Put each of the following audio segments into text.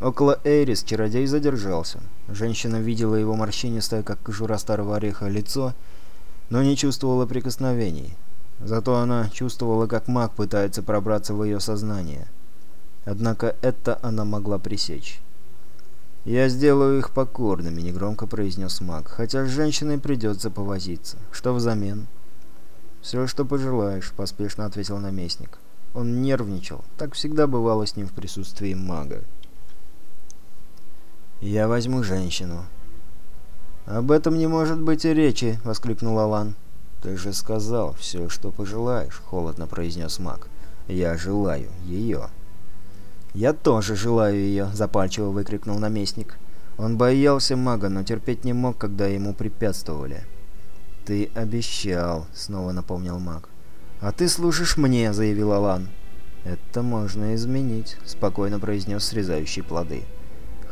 Около Эйрис чародей задержался. Женщина видела его морщинистое, как кожура старого ореха, лицо, но не чувствовала прикосновений. Зато она чувствовала, как маг пытается пробраться в ее сознание. Однако это она могла пресечь. «Я сделаю их покорными», — негромко произнес маг, «хотя с женщиной придется повозиться. Что взамен?» «Все, что пожелаешь», — поспешно ответил наместник. Он нервничал. Так всегда бывало с ним в присутствии мага. «Я возьму женщину». «Об этом не может быть и речи», — воскликнул Алан. «Ты же сказал все, что пожелаешь», — холодно произнес маг. «Я желаю ее». «Я тоже желаю ее», — запальчиво выкрикнул наместник. Он боялся мага, но терпеть не мог, когда ему препятствовали. «Ты обещал», — снова напомнил маг. «А ты служишь мне», — заявил Алан. «Это можно изменить», — спокойно произнес срезающий плоды.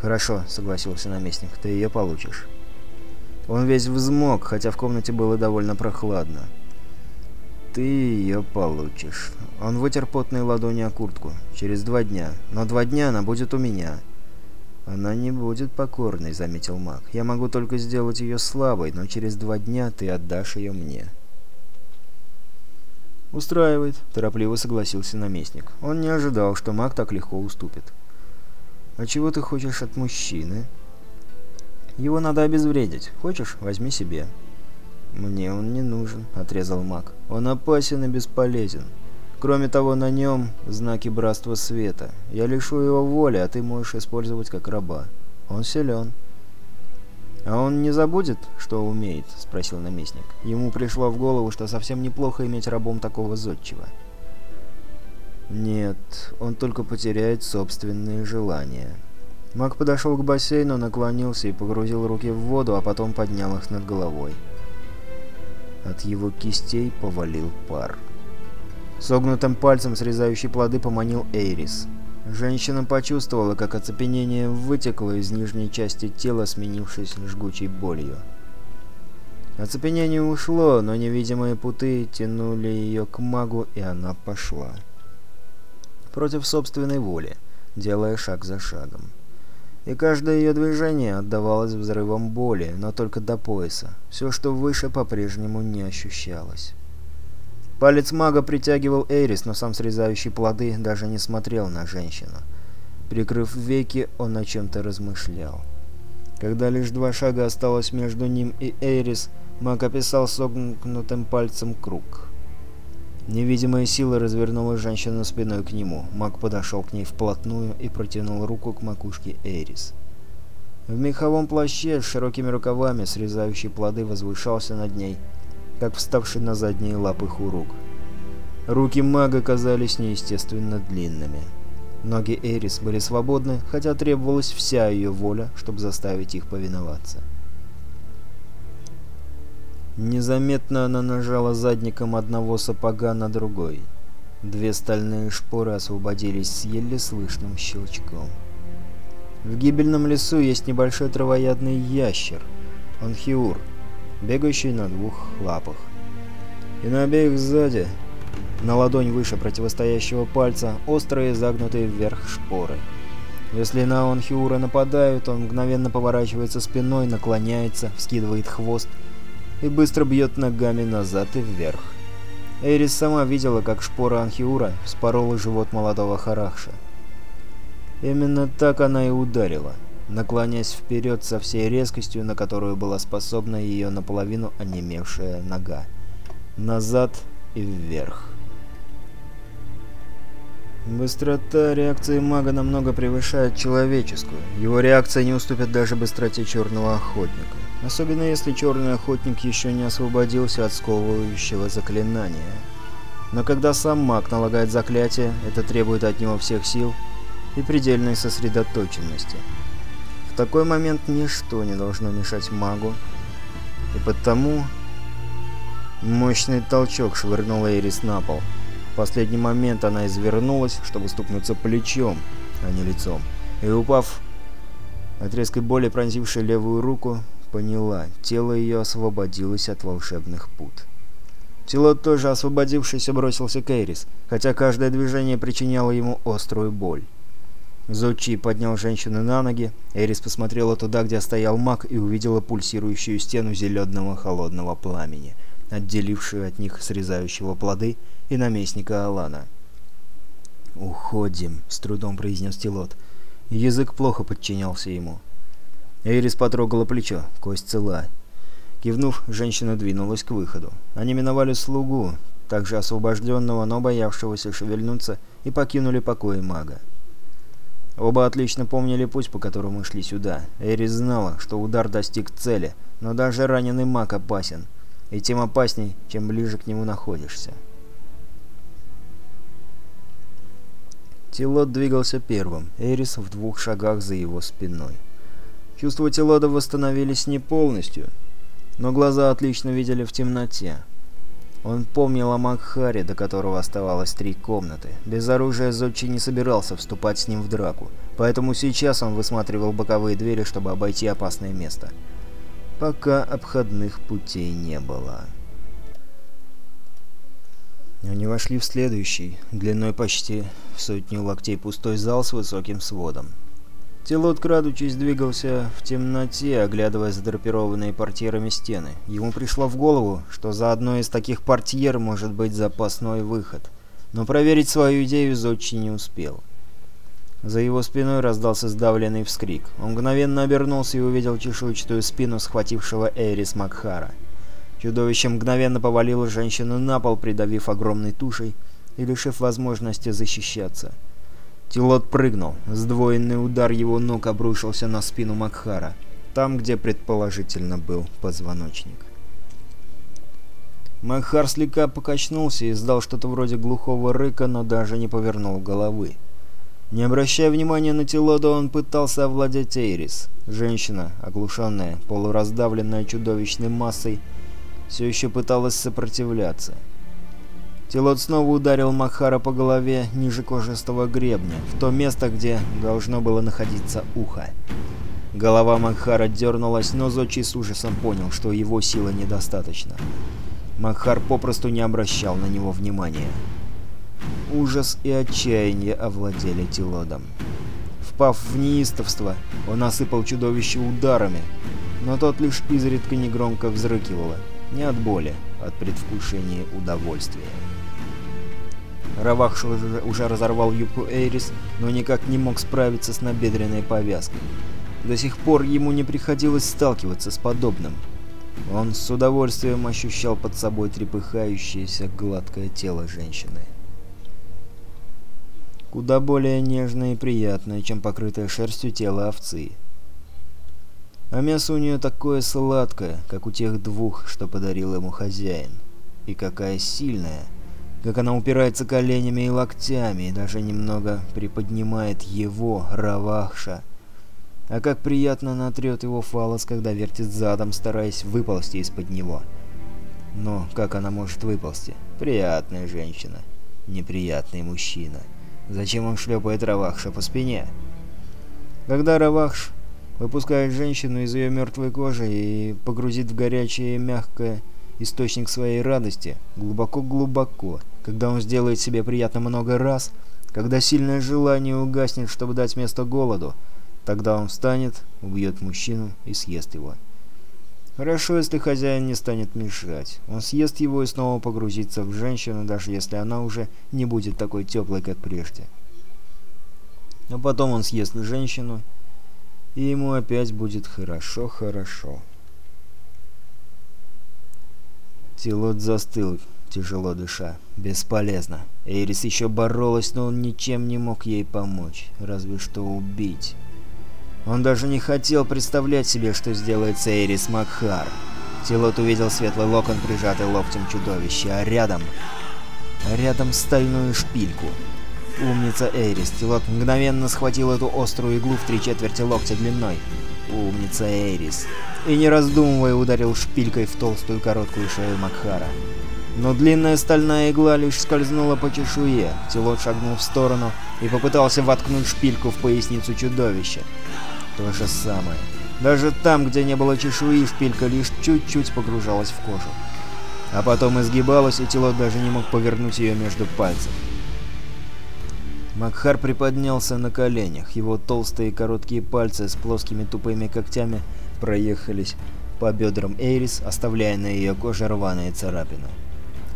«Хорошо», — согласился наместник, — «ты ее получишь». Он весь взмок, хотя в комнате было довольно прохладно. «Ты ее получишь». Он вытер потные ладони о куртку. «Через два дня. Но два дня она будет у меня». «Она не будет покорной», — заметил маг. «Я могу только сделать ее слабой, но через два дня ты отдашь ее мне». «Устраивает», — торопливо согласился наместник. Он не ожидал, что маг так легко уступит. «А чего ты хочешь от мужчины?» «Его надо обезвредить. Хочешь, возьми себе». «Мне он не нужен», — отрезал маг. «Он опасен и бесполезен. Кроме того, на нем знаки Братства Света. Я лишу его воли, а ты можешь использовать как раба. Он силен». «А он не забудет, что умеет?» — спросил наместник. Ему пришло в голову, что совсем неплохо иметь рабом такого зодчего. «Нет, он только потеряет собственные желания». Маг подошел к бассейну, наклонился и погрузил руки в воду, а потом поднял их над головой. От его кистей повалил пар. Согнутым пальцем срезающий плоды поманил Эйрис. Женщина почувствовала, как оцепенение вытекло из нижней части тела, сменившись жгучей болью. Оцепенение ушло, но невидимые путы тянули ее к магу, и она пошла. Против собственной воли, делая шаг за шагом. И каждое ее движение отдавалось взрывом боли, но только до пояса. Все, что выше, по-прежнему не ощущалось. Палец мага притягивал Эрис, но сам срезающий плоды даже не смотрел на женщину. Прикрыв веки, он о чем-то размышлял. Когда лишь два шага осталось между ним и Эрис, маг описал согнутым пальцем круг. Невидимая сила развернула женщину спиной к нему. Маг подошел к ней вплотную и протянул руку к макушке Эрис. В меховом плаще с широкими рукавами, срезающий плоды, возвышался над ней – как вставший на задние лапы хурук. Руки мага казались неестественно длинными. Ноги Эрис были свободны, хотя требовалась вся ее воля, чтобы заставить их повиноваться. Незаметно она нажала задником одного сапога на другой. Две стальные шпоры освободились с еле слышным щелчком. В гибельном лесу есть небольшой травоядный ящер, он хиур, бегающий на двух лапах. И на обеих сзади, на ладонь выше противостоящего пальца, острые загнутые вверх шпоры. Если на Онхиура нападают, он мгновенно поворачивается спиной, наклоняется, вскидывает хвост и быстро бьет ногами назад и вверх. Эрис сама видела, как шпора Анхиура вспорола живот молодого Харахша. Именно так она и ударила наклоняясь вперед со всей резкостью, на которую была способна ее наполовину онемевшая нога. Назад и вверх. Быстрота реакции мага намного превышает человеческую. Его реакция не уступит даже быстроте черного охотника. Особенно если черный охотник еще не освободился от сковывающего заклинания. Но когда сам маг налагает заклятие, это требует от него всех сил и предельной сосредоточенности такой момент ничто не должно мешать магу. И потому... Мощный толчок швырнул Эрис на пол. В последний момент она извернулась, чтобы стукнуться плечом, а не лицом. И упав от резкой боли, пронзившей левую руку, поняла, тело ее освободилось от волшебных пут. Тело тоже освободившись бросился к Эрис, хотя каждое движение причиняло ему острую боль. Зодчий поднял женщину на ноги. Эрис посмотрела туда, где стоял маг, и увидела пульсирующую стену зеленого холодного пламени, отделившую от них срезающего плоды и наместника Алана. «Уходим», — с трудом произнес Тилот. Язык плохо подчинялся ему. Эрис потрогала плечо, кость цела. Кивнув, женщина двинулась к выходу. Они миновали слугу, также освобожденного, но боявшегося шевельнуться, и покинули покои мага. Оба отлично помнили путь, по которому шли сюда. Эрис знала, что удар достиг цели, но даже раненый маг опасен, и тем опасней, чем ближе к нему находишься. Тилот двигался первым, Эрис в двух шагах за его спиной. Чувства Тилода восстановились не полностью, но глаза отлично видели в темноте. Он помнил о Макхаре, до которого оставалось три комнаты. Без оружия Зодчи не собирался вступать с ним в драку, поэтому сейчас он высматривал боковые двери, чтобы обойти опасное место. Пока обходных путей не было. Они вошли в следующий, длиной почти в сотню локтей пустой зал с высоким сводом. Тилот, крадучись, двигался в темноте, оглядывая задрапированные портьерами стены. Ему пришло в голову, что за одной из таких портьер может быть запасной выход. Но проверить свою идею Зодчи не успел. За его спиной раздался сдавленный вскрик. Он мгновенно обернулся и увидел чешуйчатую спину схватившего Эрис Макхара. Чудовище мгновенно повалило женщину на пол, придавив огромной тушей и лишив возможности защищаться. Тилот прыгнул. Сдвоенный удар его ног обрушился на спину Макхара, там, где предположительно был позвоночник. Макхар слегка покачнулся и издал что-то вроде глухого рыка, но даже не повернул головы. Не обращая внимания на Тилода, он пытался овладеть Эйрис. Женщина, оглушенная, полураздавленная чудовищной массой, все еще пыталась сопротивляться. Тилот снова ударил Махара по голове ниже кожистого гребня, в то место, где должно было находиться ухо. Голова Макхара дернулась, но Зочи с ужасом понял, что его силы недостаточно. Макхар попросту не обращал на него внимания. Ужас и отчаяние овладели Тилодом. Впав в неистовство, он осыпал чудовище ударами, но тот лишь изредка негромко взрыкивало, не от боли, а от предвкушения удовольствия. Равахш уже, уже разорвал юбку Эйрис, но никак не мог справиться с набедренной повязкой. До сих пор ему не приходилось сталкиваться с подобным. Он с удовольствием ощущал под собой трепыхающееся гладкое тело женщины. Куда более нежное и приятное, чем покрытое шерстью тело овцы. А мясо у нее такое сладкое, как у тех двух, что подарил ему хозяин. И какая сильная, как она упирается коленями и локтями, и даже немного приподнимает его, Равахша. А как приятно натрет его фалос, когда вертит задом, стараясь выползти из-под него. Но как она может выползти? Приятная женщина. Неприятный мужчина. Зачем он шлепает Равахша по спине? Когда Равахш выпускает женщину из ее мертвой кожи и погрузит в горячее и мягкое источник своей радости, глубоко-глубоко, когда он сделает себе приятно много раз, когда сильное желание угаснет, чтобы дать место голоду, тогда он встанет, убьет мужчину и съест его. Хорошо, если хозяин не станет мешать. Он съест его и снова погрузится в женщину, даже если она уже не будет такой теплой, как прежде. Но потом он съест женщину, и ему опять будет хорошо-хорошо. Тилот застыл, тяжело дыша. Бесполезно. Эйрис еще боролась, но он ничем не мог ей помочь, разве что убить. Он даже не хотел представлять себе, что сделает с Эйрис Макхар. Тилот увидел светлый локон, прижатый локтем чудовища, а рядом... А рядом стальную шпильку. Умница Эйрис. Тилот мгновенно схватил эту острую иглу в три четверти локтя длиной. Умница Эйрис и не раздумывая ударил шпилькой в толстую короткую шею Макхара. Но длинная стальная игла лишь скользнула по чешуе, Тилот шагнул в сторону и попытался воткнуть шпильку в поясницу чудовища. То же самое. Даже там, где не было чешуи, шпилька лишь чуть-чуть погружалась в кожу. А потом изгибалась, и Тилот даже не мог повернуть ее между пальцев. Макхар приподнялся на коленях. Его толстые короткие пальцы с плоскими тупыми когтями проехались по бедрам Эйрис, оставляя на ее коже рваные царапины.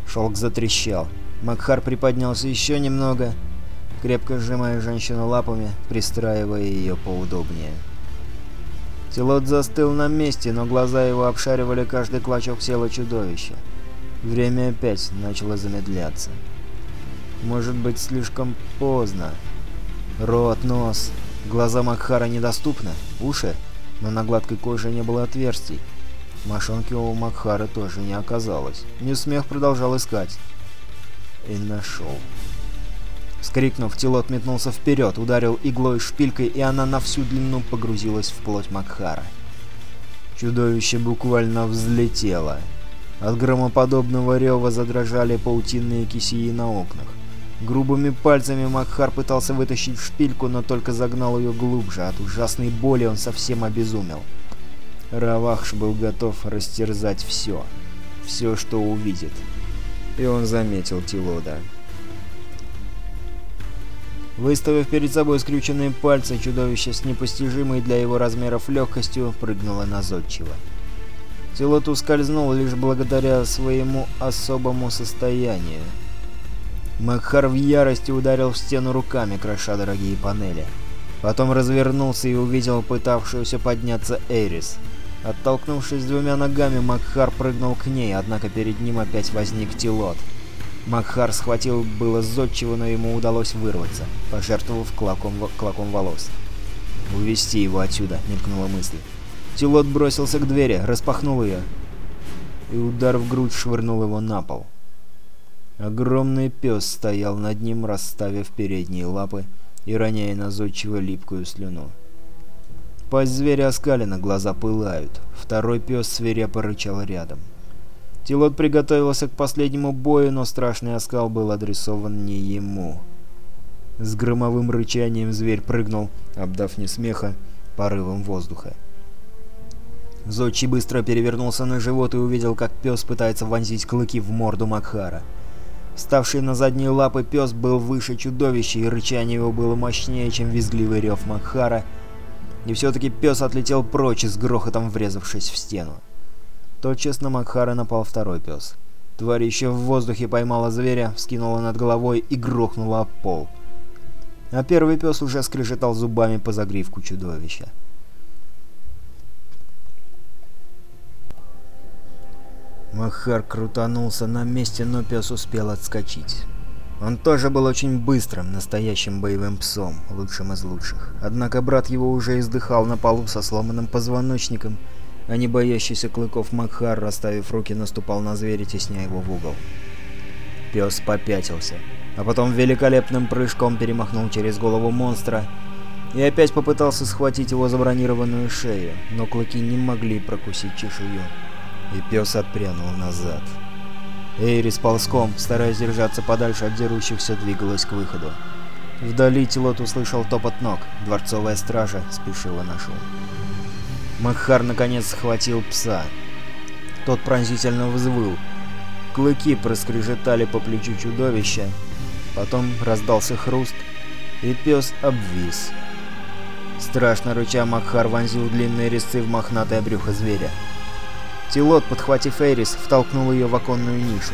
Шелк затрещал. Макхар приподнялся еще немного, крепко сжимая женщину лапами, пристраивая ее поудобнее. Тилот застыл на месте, но глаза его обшаривали каждый клочок тела чудовища. Время опять начало замедляться. Может быть, слишком поздно. Рот, нос. Глаза Макхара недоступны, уши, но на гладкой коже не было отверстий. Мошонки у Макхара тоже не оказалось. Несмех продолжал искать. И нашел. Скрикнув, Тилот метнулся вперед, ударил иглой шпилькой, и она на всю длину погрузилась в плоть Макхара. Чудовище буквально взлетело. От громоподобного рева задрожали паутинные кисии на окнах. Грубыми пальцами Макхар пытался вытащить шпильку, но только загнал ее глубже. От ужасной боли он совсем обезумел. Равахш был готов растерзать все. Все, что увидит. И он заметил Тилода. Выставив перед собой скрюченные пальцы, чудовище с непостижимой для его размеров легкостью прыгнуло на зодчего. Тилот ускользнул лишь благодаря своему особому состоянию. Макхар в ярости ударил в стену руками, кроша дорогие панели. Потом развернулся и увидел пытавшуюся подняться Эрис. Оттолкнувшись двумя ногами, Макхар прыгнул к ней, однако перед ним опять возник Тилот. Макхар схватил было зодчего, но ему удалось вырваться, пожертвовав клоком, клоком волос. «Увести его отсюда», — мелькнула мысль. Тилот бросился к двери, распахнул ее, и удар в грудь швырнул его на пол. Огромный пес стоял над ним, расставив передние лапы и роняя на зодчего липкую слюну. Пасть зверя оскалена, глаза пылают. Второй пес свирепо рычал рядом. Тилот приготовился к последнему бою, но страшный оскал был адресован не ему. С громовым рычанием зверь прыгнул, обдав не смеха, порывом воздуха. Зодчий быстро перевернулся на живот и увидел, как пес пытается вонзить клыки в морду Макхара. Вставший на задние лапы пес был выше чудовища, и рычание его было мощнее, чем визгливый рев Макхара, и все-таки пес отлетел прочь, с грохотом врезавшись в стену. Тотчас на Макхара напал второй пес. Тварь еще в воздухе поймала зверя, вскинула над головой и грохнула об пол. А первый пес уже скрежетал зубами по загривку чудовища. Махар крутанулся на месте, но пес успел отскочить. Он тоже был очень быстрым, настоящим боевым псом, лучшим из лучших. Однако брат его уже издыхал на полу со сломанным позвоночником а не боящийся клыков Макхар, расставив руки, наступал на зверя, тесняя его в угол. Пес попятился, а потом великолепным прыжком перемахнул через голову монстра и опять попытался схватить его за бронированную шею, но клыки не могли прокусить чешую, и пес отпрянул назад. Эйрис ползком, стараясь держаться подальше от дерущихся, двигалась к выходу. Вдали Тилот услышал топот ног, дворцовая стража спешила на шум. Макхар наконец схватил пса. Тот пронзительно взвыл. Клыки проскрежетали по плечу чудовища. Потом раздался хруст, и пес обвис. Страшно рыча Макхар вонзил длинные резцы в мохнатое брюхо зверя. Тилот, подхватив Эрис, втолкнул ее в оконную нишу.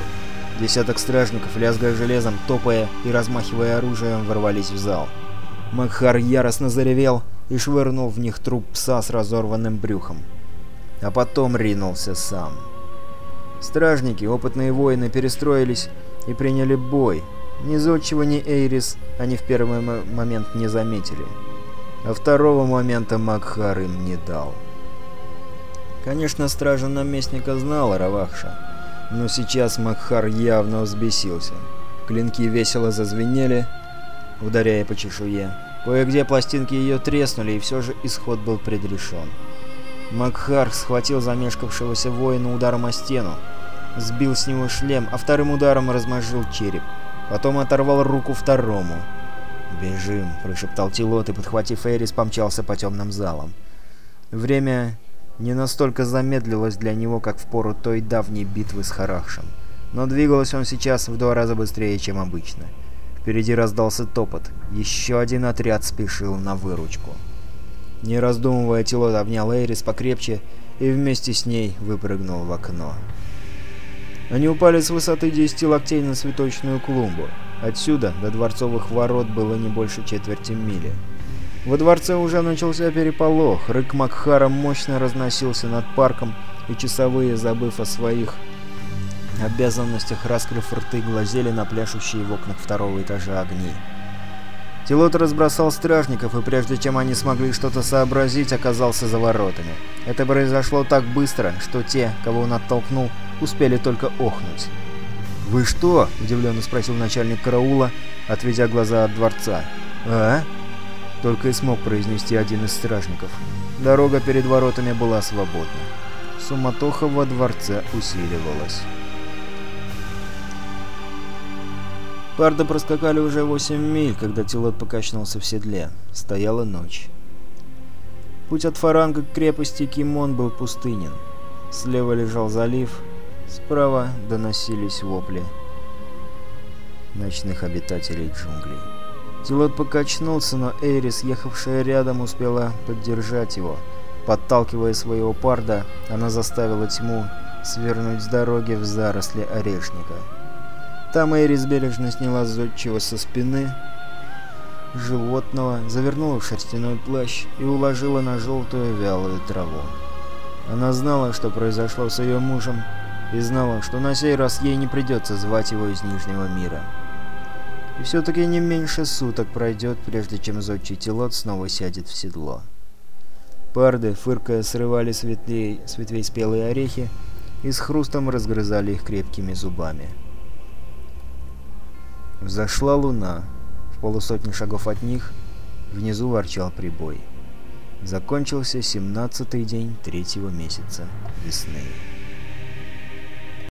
Десяток стражников, лязгая железом, топая и размахивая оружием, ворвались в зал. Макхар яростно заревел и швырнул в них труп пса с разорванным брюхом. А потом ринулся сам. Стражники, опытные воины, перестроились и приняли бой. Ни Зодчего, ни Эйрис они в первый момент не заметили. А второго момента Макхар им не дал. Конечно, стража наместника знала Равахша, но сейчас Макхар явно взбесился. Клинки весело зазвенели, ударяя по чешуе. Кое-где пластинки ее треснули, и все же исход был предрешен. Макхар схватил замешкавшегося воина ударом о стену, сбил с него шлем, а вторым ударом размозжил череп. Потом оторвал руку второму. «Бежим», — прошептал Тилот и, подхватив Эрис, помчался по темным залам. Время не настолько замедлилось для него, как в пору той давней битвы с Харахшем. Но двигалось он сейчас в два раза быстрее, чем обычно. Впереди раздался топот. Еще один отряд спешил на выручку. Не раздумывая, Тилот обнял Эйрис покрепче и вместе с ней выпрыгнул в окно. Они упали с высоты 10 локтей на цветочную клумбу. Отсюда до дворцовых ворот было не больше четверти мили. Во дворце уже начался переполох, рык Макхара мощно разносился над парком, и часовые, забыв о своих обязанностях, раскрыв рты, глазели на пляшущие в окнах второго этажа огни. Тилот разбросал стражников, и прежде чем они смогли что-то сообразить, оказался за воротами. Это произошло так быстро, что те, кого он оттолкнул, успели только охнуть. «Вы что?» – удивленно спросил начальник караула, отведя глаза от дворца. «А?» – только и смог произнести один из стражников. Дорога перед воротами была свободна. Суматоха во дворце усиливалась. Парда проскакали уже 8 миль, когда Тилот покачнулся в седле. Стояла ночь. Путь от Фаранга к крепости Кимон был пустынен. Слева лежал залив, справа доносились вопли ночных обитателей джунглей. Тилот покачнулся, но Эйрис, ехавшая рядом, успела поддержать его. Подталкивая своего парда, она заставила тьму свернуть с дороги в заросли орешника. Там Эрис бережно сняла зодчего со спины животного, завернула в шерстяной плащ и уложила на желтую вялую траву. Она знала, что произошло с ее мужем, и знала, что на сей раз ей не придется звать его из Нижнего мира. И все-таки не меньше суток пройдет, прежде чем зодчий телот снова сядет в седло. Парды, фыркая, срывали с ветвей, с ветвей спелые орехи и с хрустом разгрызали их крепкими зубами. Взошла луна. В полусотни шагов от них внизу ворчал прибой. Закончился семнадцатый день третьего месяца весны.